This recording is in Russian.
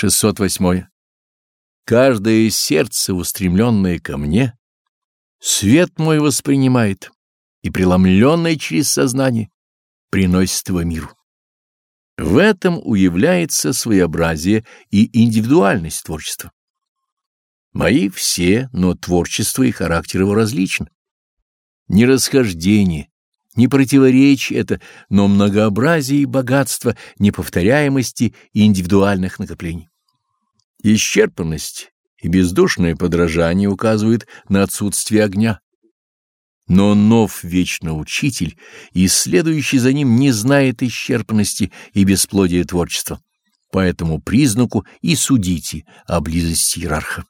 608. Каждое сердце, устремленное ко мне, свет мой воспринимает и, преломленное через сознание, приносит его миру. В этом уявляется своеобразие и индивидуальность творчества. Мои все, но творчество и характер его различен. Не расхождение, не противоречие это, но многообразие и богатство неповторяемости и индивидуальных накоплений. Исчерпанность и бездушное подражание указывают на отсутствие огня. Но нов вечно учитель, и следующий за ним не знает исчерпанности и бесплодия творчества. По этому признаку и судите о близости иерарха.